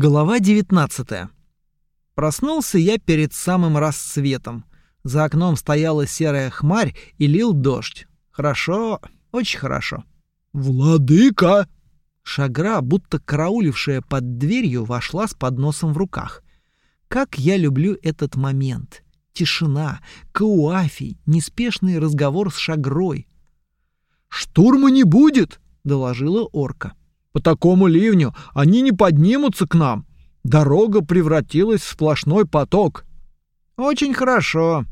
Глава 19. Проснулся я перед самым рассветом. За окном стояла серая хмарь и лил дождь. Хорошо, очень хорошо. «Владыка!» Шагра, будто караулившая под дверью, вошла с подносом в руках. Как я люблю этот момент. Тишина, кауафий, неспешный разговор с Шагрой. «Штурма не будет!» — доложила орка. По такому ливню они не поднимутся к нам. Дорога превратилась в сплошной поток. Очень хорошо.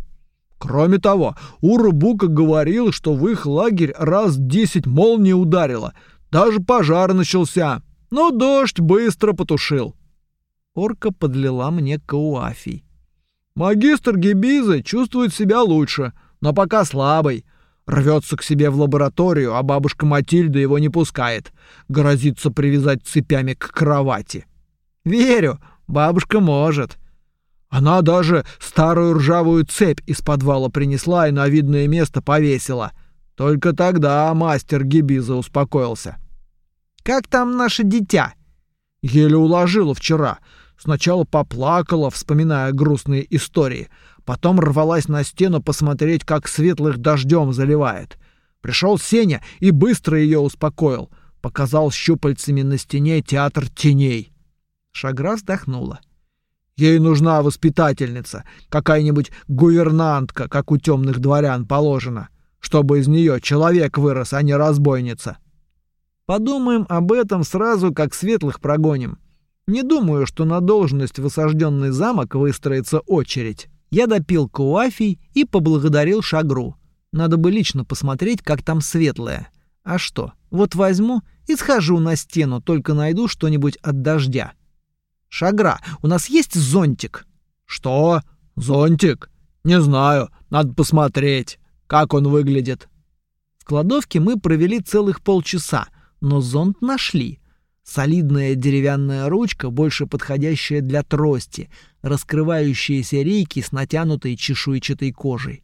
Кроме того, Урубука говорил, что в их лагерь раз десять молний ударило. Даже пожар начался. Но дождь быстро потушил. Орка подлила мне кауафий. Магистр Гибизы чувствует себя лучше, но пока слабый. Рвется к себе в лабораторию, а бабушка Матильда его не пускает. Грозится привязать цепями к кровати. Верю, бабушка может. Она даже старую ржавую цепь из подвала принесла и на видное место повесила. Только тогда мастер Гибиза успокоился. Как там наше дитя? Еле уложила вчера. Сначала поплакала, вспоминая грустные истории, Потом рвалась на стену посмотреть, как светлых дождем заливает. Пришел Сеня и быстро ее успокоил. Показал щупальцами на стене театр теней. Шагра вздохнула. Ей нужна воспитательница, какая-нибудь гувернантка, как у темных дворян положено, чтобы из нее человек вырос, а не разбойница. Подумаем об этом сразу, как светлых прогоним. Не думаю, что на должность в осажденный замок выстроится очередь. Я допил куафий и поблагодарил Шагру. Надо бы лично посмотреть, как там светлое. А что, вот возьму и схожу на стену, только найду что-нибудь от дождя. Шагра, у нас есть зонтик? Что? Зонтик? Не знаю, надо посмотреть, как он выглядит. В кладовке мы провели целых полчаса, но зонт нашли. Солидная деревянная ручка, больше подходящая для трости, раскрывающиеся рейки с натянутой чешуйчатой кожей.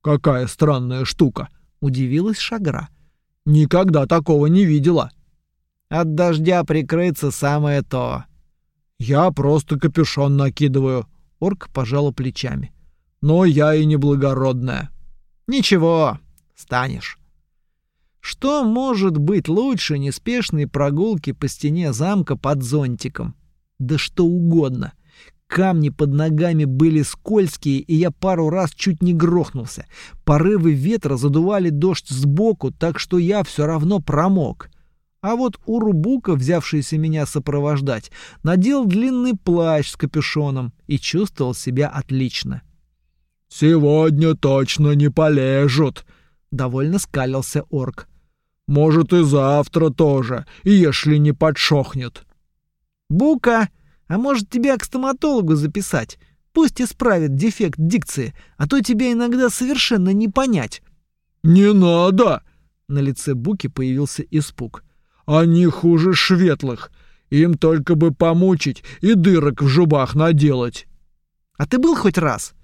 «Какая странная штука!» — удивилась Шагра. «Никогда такого не видела!» «От дождя прикрыться самое то!» «Я просто капюшон накидываю!» — орк пожала плечами. «Но я и не благородная!» «Ничего, станешь!» Что может быть лучше неспешной прогулки по стене замка под зонтиком? Да что угодно. Камни под ногами были скользкие, и я пару раз чуть не грохнулся. Порывы ветра задували дождь сбоку, так что я все равно промок. А вот Урубука, взявшийся меня сопровождать, надел длинный плащ с капюшоном и чувствовал себя отлично. «Сегодня точно не полежут», — довольно скалился орк. «Может, и завтра тоже, если не подшохнет». «Бука!» А может, тебя к стоматологу записать? Пусть исправит дефект дикции, а то тебя иногда совершенно не понять». «Не надо!» На лице Буки появился испуг. «Они хуже шветлых. Им только бы помучить и дырок в жубах наделать». «А ты был хоть раз?»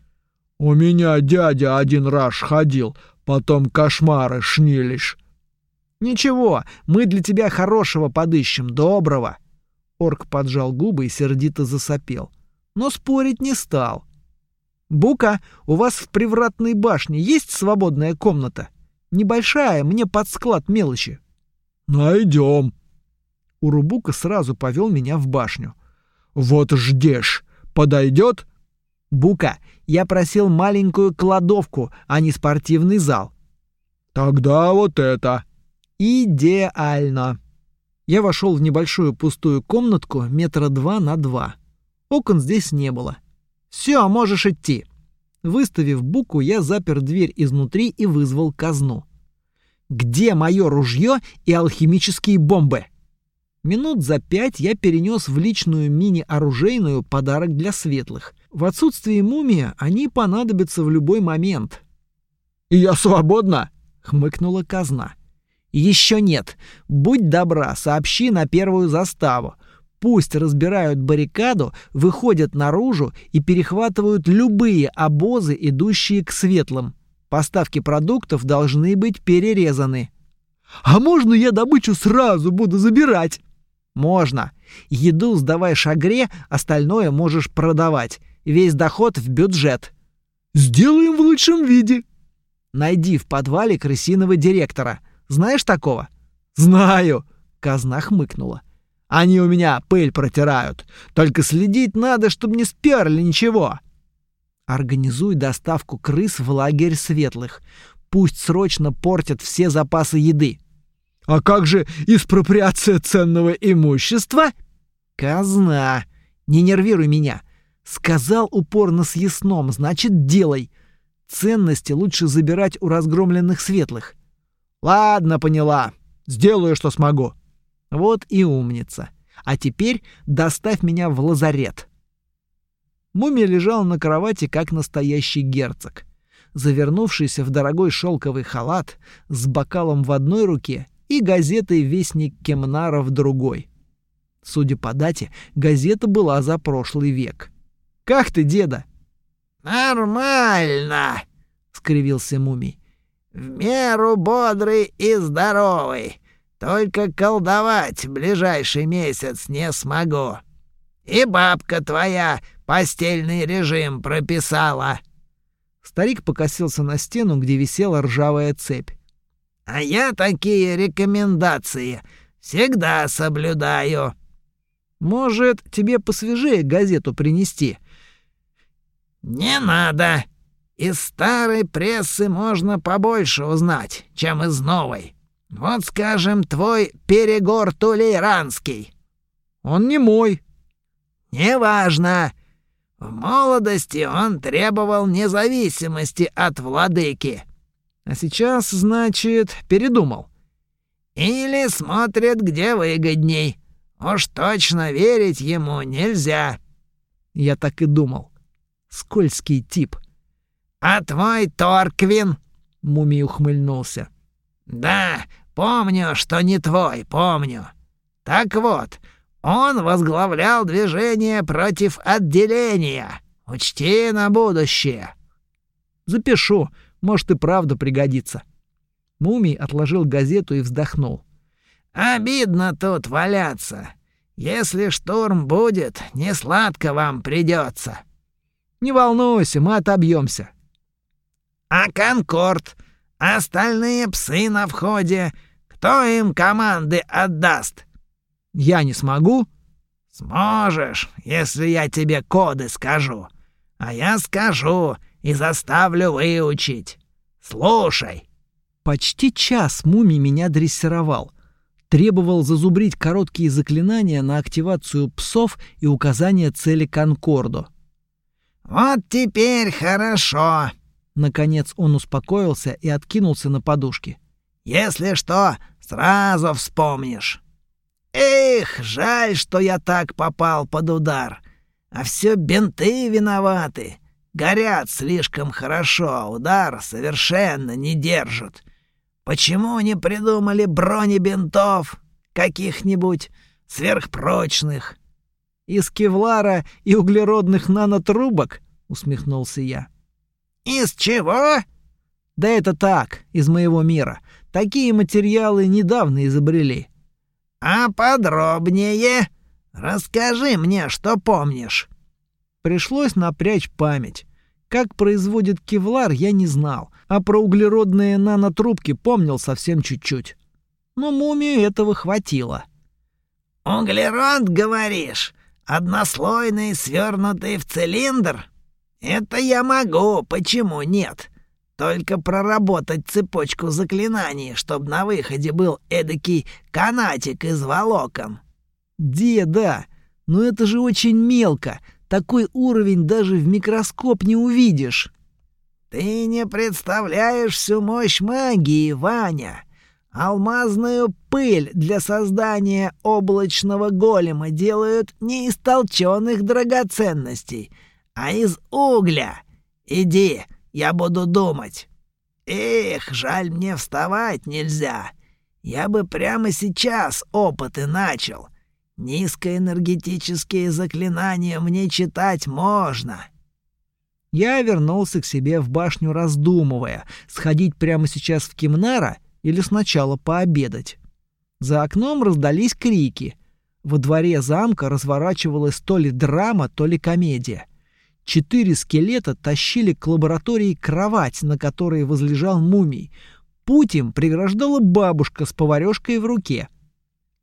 «У меня дядя один раз ходил, потом кошмары шнились». «Ничего, мы для тебя хорошего подыщем, доброго». Орк поджал губы и сердито засопел. Но спорить не стал. «Бука, у вас в привратной башне есть свободная комната? Небольшая, мне под склад мелочи». «Найдем». Урубука сразу повел меня в башню. «Вот ждешь. Подойдет?» «Бука, я просил маленькую кладовку, а не спортивный зал». «Тогда вот это». «Идеально». Я вошел в небольшую пустую комнатку метра два на два. Окон здесь не было. Все, можешь идти. Выставив буку, я запер дверь изнутри и вызвал казну. Где мое ружье и алхимические бомбы? Минут за пять я перенес в личную мини-оружейную подарок для светлых. В отсутствие мумия они понадобятся в любой момент. «И я свободна?» — хмыкнула казна. Еще нет. Будь добра, сообщи на первую заставу. Пусть разбирают баррикаду, выходят наружу и перехватывают любые обозы, идущие к светлым. Поставки продуктов должны быть перерезаны. А можно я добычу сразу буду забирать? Можно. Еду сдавай шагре, остальное можешь продавать. Весь доход в бюджет. Сделаем в лучшем виде. Найди в подвале крысиного директора. Знаешь такого? Знаю. Казна хмыкнула. Они у меня пыль протирают. Только следить надо, чтобы не сперли ничего. Организуй доставку крыс в лагерь светлых. Пусть срочно портят все запасы еды. А как же экспроприация ценного имущества? Казна. Не нервируй меня. Сказал упорно с ясном, значит, делай. Ценности лучше забирать у разгромленных светлых. Ладно, поняла. Сделаю, что смогу. Вот и умница. А теперь доставь меня в лазарет. Мумия лежал на кровати, как настоящий герцог. Завернувшийся в дорогой шелковый халат, с бокалом в одной руке и газетой «Вестник Кемнара» в другой. Судя по дате, газета была за прошлый век. «Как ты, деда?» «Нормально», — скривился мумий. «В меру бодрый и здоровый. Только колдовать ближайший месяц не смогу. И бабка твоя постельный режим прописала». Старик покосился на стену, где висела ржавая цепь. «А я такие рекомендации всегда соблюдаю». «Может, тебе посвежее газету принести?» «Не надо. Из старой прессы можно побольше узнать, чем из новой. Вот, скажем, твой Перегор Тулейранский». «Он не мой». «Неважно. В молодости он требовал независимости от владыки. А сейчас, значит, передумал. Или смотрит, где выгодней. Уж точно верить ему нельзя. Я так и думал. Скользкий тип. А твой Торквин? Мумий ухмыльнулся. Да, помню, что не твой, помню. Так вот, он возглавлял движение против отделения. Учти на будущее. Запишу, может и правда пригодится. Мумий отложил газету и вздохнул. Обидно тут валяться. Если штурм будет, не сладко вам придется. Не волнуйся, мы отобьемся. А Конкорд, остальные псы на входе, кто им команды отдаст? Я не смогу? Сможешь, если я тебе коды скажу. А я скажу и заставлю выучить. Слушай. Почти час мумий меня дрессировал. Требовал зазубрить короткие заклинания на активацию псов и указание цели Конкорду. «Вот теперь хорошо!» Наконец он успокоился и откинулся на подушки. «Если что, сразу вспомнишь. Эх, жаль, что я так попал под удар. А все бинты виноваты. Горят слишком хорошо, удар совершенно не держат. Почему не придумали бронебинтов каких-нибудь сверхпрочных? Из кевлара и углеродных нанотрубок, усмехнулся я. Из чего? Да это так, из моего мира. Такие материалы недавно изобрели. «А подробнее? Расскажи мне, что помнишь». Пришлось напрячь память. Как производит кевлар, я не знал, а про углеродные нанотрубки помнил совсем чуть-чуть. Но мумию этого хватило. «Углерод, говоришь? Однослойный, свернутый в цилиндр? Это я могу, почему нет? Только проработать цепочку заклинаний, чтобы на выходе был эдакий канатик из волокон. Деда, но это же очень мелко. Такой уровень даже в микроскоп не увидишь. Ты не представляешь всю мощь магии, Ваня. Алмазную пыль для создания облачного голема делают не из толченых драгоценностей, а из угля. Иди, я буду думать. Эх, жаль мне вставать нельзя. Я бы прямо сейчас опыты начал. Низкоэнергетические заклинания мне читать можно. Я вернулся к себе в башню, раздумывая, сходить прямо сейчас в Кимнара или сначала пообедать. За окном раздались крики. Во дворе замка разворачивалась то ли драма, то ли комедия. Четыре скелета тащили к лаборатории кровать, на которой возлежал мумий. Путь им преграждала бабушка с поварёшкой в руке.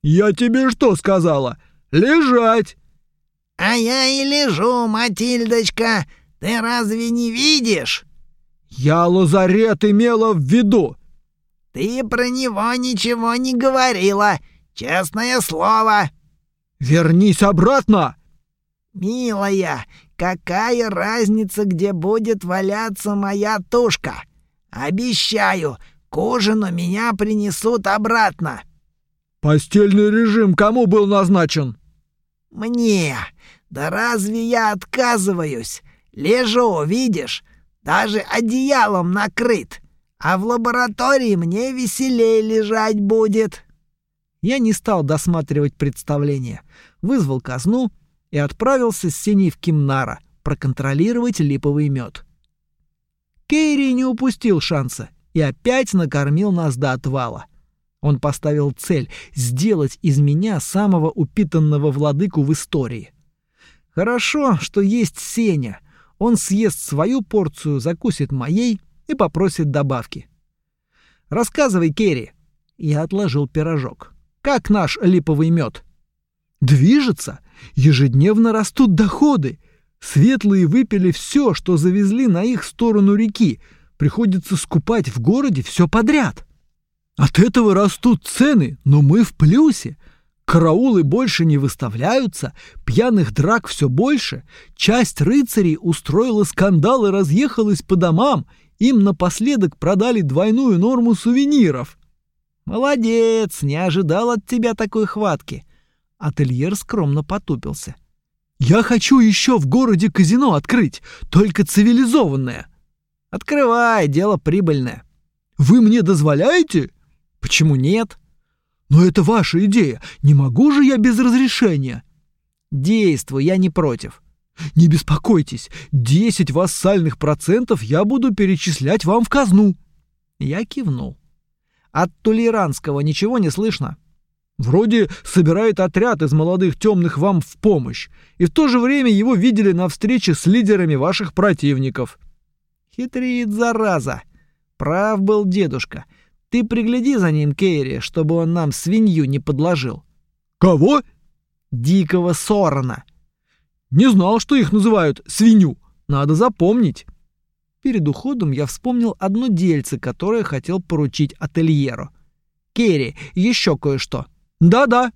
«Я тебе что сказала? Лежать!» «А я и лежу, Матильдочка. Ты разве не видишь?» «Я лазарет имела в виду!» «Ты про него ничего не говорила. Честное слово!» «Вернись обратно!» «Милая, какая разница, где будет валяться моя тушка? Обещаю, к ужину меня принесут обратно». «Постельный режим кому был назначен?» «Мне. Да разве я отказываюсь? Лежу, видишь? Даже одеялом накрыт. А в лаборатории мне веселее лежать будет». Я не стал досматривать представление. Вызвал казну и отправился с Синей в Кимнара проконтролировать липовый мед. Кейри не упустил шанса и опять накормил нас до отвала. Он поставил цель сделать из меня самого упитанного владыку в истории. Хорошо, что есть Сеня. Он съест свою порцию, закусит моей и попросит добавки. Рассказывай, Керри. Я отложил пирожок. Как наш липовый мед? Движется. Ежедневно растут доходы. Светлые выпили все, что завезли на их сторону реки. Приходится скупать в городе все подряд. От этого растут цены, но мы в плюсе. Караулы больше не выставляются, пьяных драк все больше. Часть рыцарей устроила скандал и разъехалась по домам. Им напоследок продали двойную норму сувениров. Молодец, не ожидал от тебя такой хватки. Ательер скромно потупился. Я хочу еще в городе казино открыть, только цивилизованное. Открывай, дело прибыльное. Вы мне дозволяете? Почему нет? Но это ваша идея. Не могу же я без разрешения. Действуй, я не против. Не беспокойтесь, 10 вассальных процентов я буду перечислять вам в казну. Я кивнул. От Тулеранского ничего не слышно. Вроде собирает отряд из молодых темных вам в помощь, и в то же время его видели на встрече с лидерами ваших противников. Хитрит, зараза. Прав был дедушка. Ты пригляди за ним, Кейри, чтобы он нам свинью не подложил. Кого? Дикого Сорона. Не знал, что их называют свинью. Надо запомнить. Перед уходом я вспомнил одно дельце, которое хотел поручить ательеру. Керри, еще кое-что. Да-да.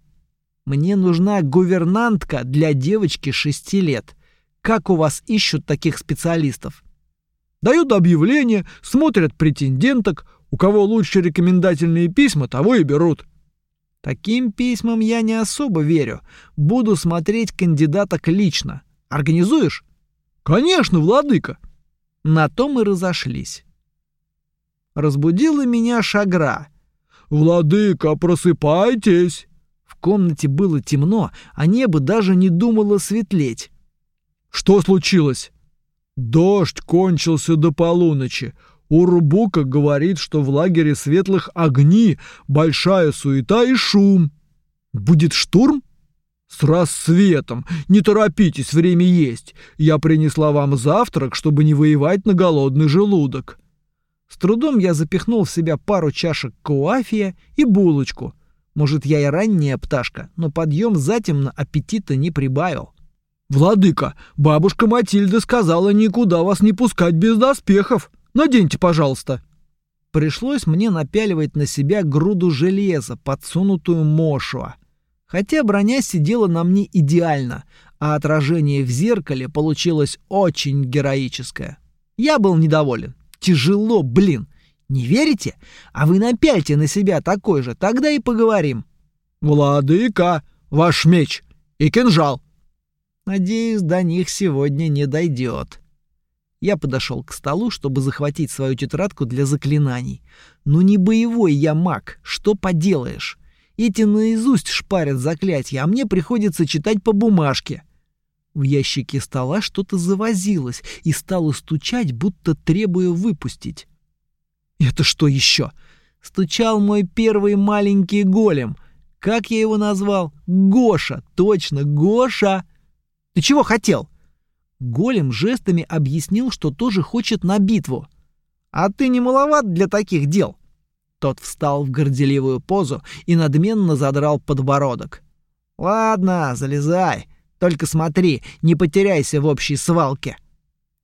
Мне нужна гувернантка для девочки шести лет. Как у вас ищут таких специалистов? Дают объявление, смотрят претенденток, у кого лучше рекомендательные письма, того и берут. Таким письмам я не особо верю. Буду смотреть кандидаток лично. Организуешь? Конечно, владыка. На то мы разошлись. Разбудила меня шагра. Владыка, просыпайтесь. В комнате было темно, а небо даже не думало светлеть. Что случилось? Дождь кончился до полуночи. Урбука говорит, что в лагере светлых огни, большая суета и шум. Будет штурм? С рассветом. Не торопитесь, время есть. Я принесла вам завтрак, чтобы не воевать на голодный желудок. С трудом я запихнул в себя пару чашек коафия и булочку. Может, я и ранняя пташка, но подъем затемно аппетита не прибавил. «Владыка, бабушка Матильда сказала никуда вас не пускать без доспехов. Наденьте, пожалуйста». Пришлось мне напяливать на себя груду железа, подсунутую Мошуа. Хотя броня сидела на мне идеально, а отражение в зеркале получилось очень героическое. Я был недоволен. Тяжело, блин. Не верите? А вы напяльте на себя такой же, тогда и поговорим. Владыка, ваш меч и кинжал. Надеюсь, до них сегодня не дойдет. Я подошел к столу, чтобы захватить свою тетрадку для заклинаний. Ну не боевой я маг, что поделаешь? Эти наизусть шпарят заклятия, а мне приходится читать по бумажке. В ящике стола что-то завозилось и стало стучать, будто требуя выпустить. Это что еще? Стучал мой первый маленький голем. Как я его назвал? Гоша, точно, Гоша. Ты чего хотел? Голем жестами объяснил, что тоже хочет на битву. А ты не маловат для таких дел. Тот встал в горделивую позу и надменно задрал подбородок. Ладно, залезай. Только смотри, не потеряйся в общей свалке.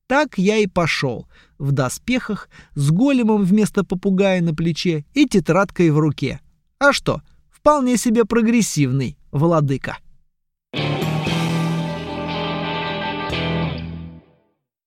Так я и пошел, в доспехах, с големом вместо попугая на плече и тетрадкой в руке. А что, вполне себе прогрессивный владыка.